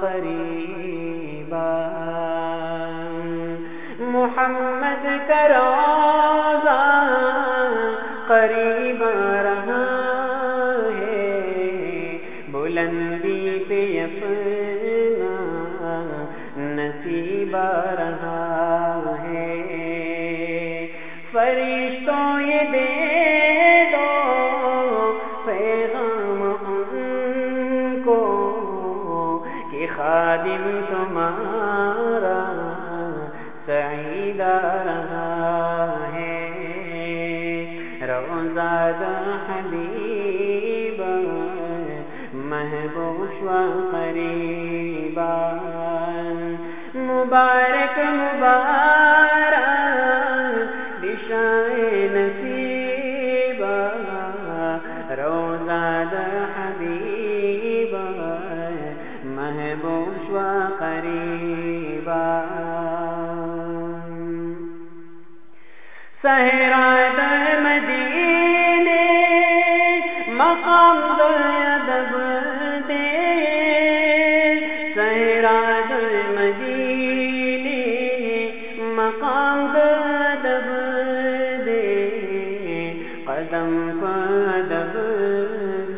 قریبا محمد کروزا قریب رہا ہے بلندی پہ اپنا سعیدہ رہا ہے۔ روزاد حبیب محبوش و قریبا مبارک مبارک سہراد مدینے، مقام ادب دے۔ سہراد مدینے، مقام ادب دے۔ قدم پدب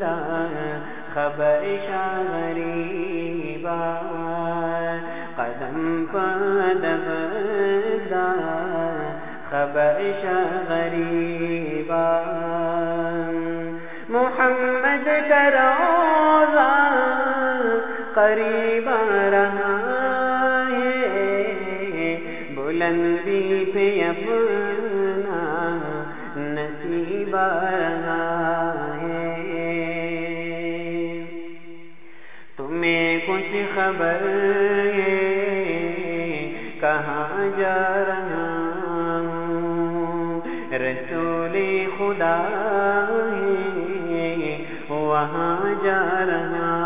دا، خبر شاغریبا خبر غریبا۔ محمد کروزا قریبا رہا ہے بلندی پہ اپنا نصیب رہا ہے تمہیں کچھ خبر ہے؟ کہاں جا رسول خدا ہے وہاں جا رہا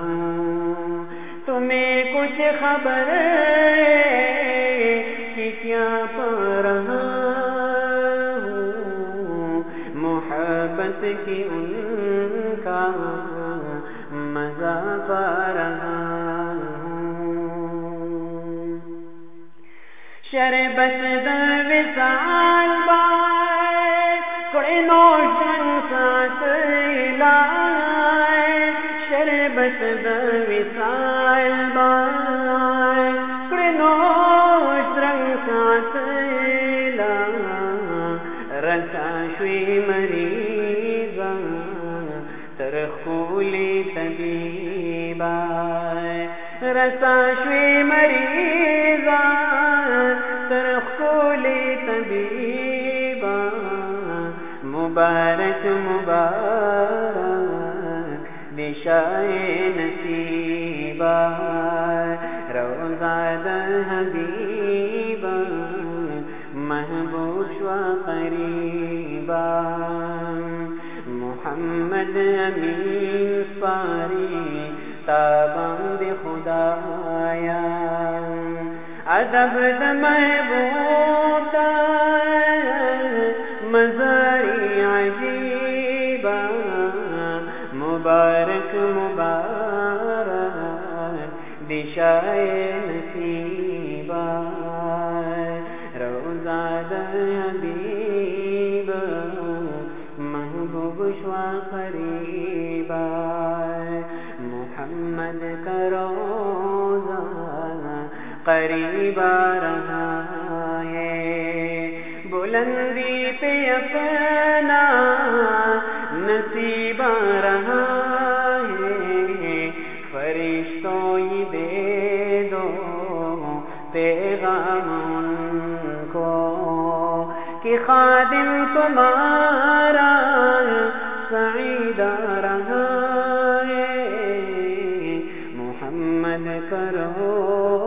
ہوں۔ تمہیں کچھ خبر کہ کیا پا رہا ہوں؟ محبت کی ان کا مزہ پا رہا شربت د وصال رسا مریضا، ترخولی طبیبا۔ رسا شوی مریضا، ترخولی طبیبا۔ مبارک مبارک دشائے نصیبا۔ روزاد حبیبا محبوش و قریبا محمد امین سپاری تابند خدایا ادب د محبوب مزاری عجیبا مبارک مبارک دشائے نصیبا روزاد حبیب قریب آ رہا ہے بلندی پہ اپنا نصیب آ رہا ہے فرشتوں ہی دے دو پیغام کو کہ خادم تمہارا سعید آ رہا ہے محمد کرو